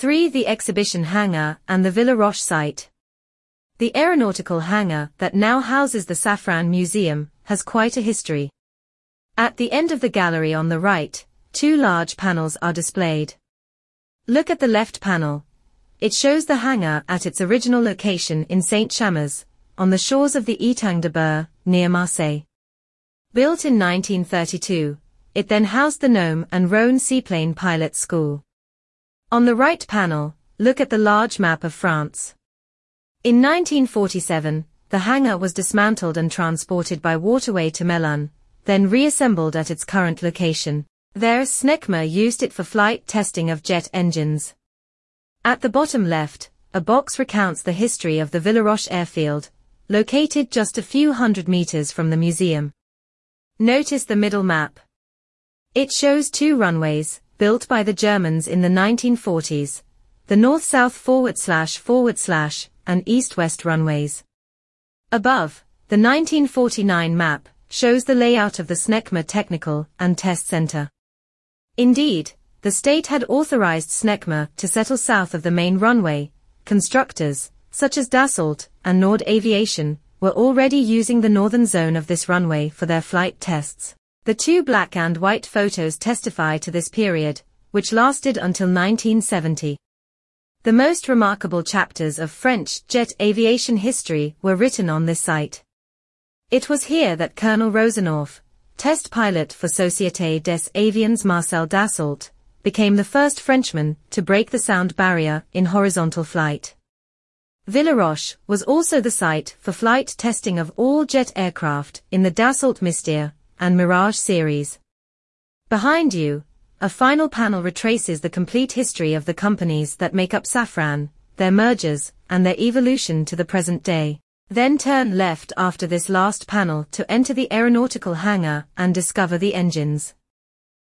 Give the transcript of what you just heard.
3. The exhibition hangar and the Villaroche site. The aeronautical hangar that now houses the Safran Museum has quite a history. At the end of the gallery on the right, two large panels are displayed. Look at the left panel. It shows the hangar at its original location in Saint-Chamas, on the shores of the Etang de Berre, near Marseille. Built in 1932, it then housed the Gnome and Rhone Seaplane Pilot School. On the right panel, look at the large map of France. In 1947, the hangar was dismantled and transported by waterway to Melun, then reassembled at its current location. There Snecma used it for flight testing of jet engines. At the bottom left, a box recounts the history of the Villaroche airfield, located just a few hundred meters from the museum. Notice the middle map. It shows two runways, built by the Germans in the 1940s, the north-south forward slash forward slash and east-west runways. Above, the 1949 map shows the layout of the Snecma Technical and Test Center. Indeed, the state had authorized Snecma to settle south of the main runway. Constructors, such as Dassault and Nord Aviation, were already using the northern zone of this runway for their flight tests. The two black and white photos testify to this period, which lasted until 1970. The most remarkable chapters of French jet aviation history were written on this site. It was here that Colonel Rozanoff, test pilot for Société des Avions Marcel Dassault, became the first Frenchman to break the sound barrier in horizontal flight. Villaroche was also the site for flight testing of all jet aircraft in the Dassault Mystère and Mirage series. Behind you, a final panel retraces the complete history of the companies that make up Safran, their mergers, and their evolution to the present day. Then turn left after this last panel to enter the aeronautical hangar and discover the engines.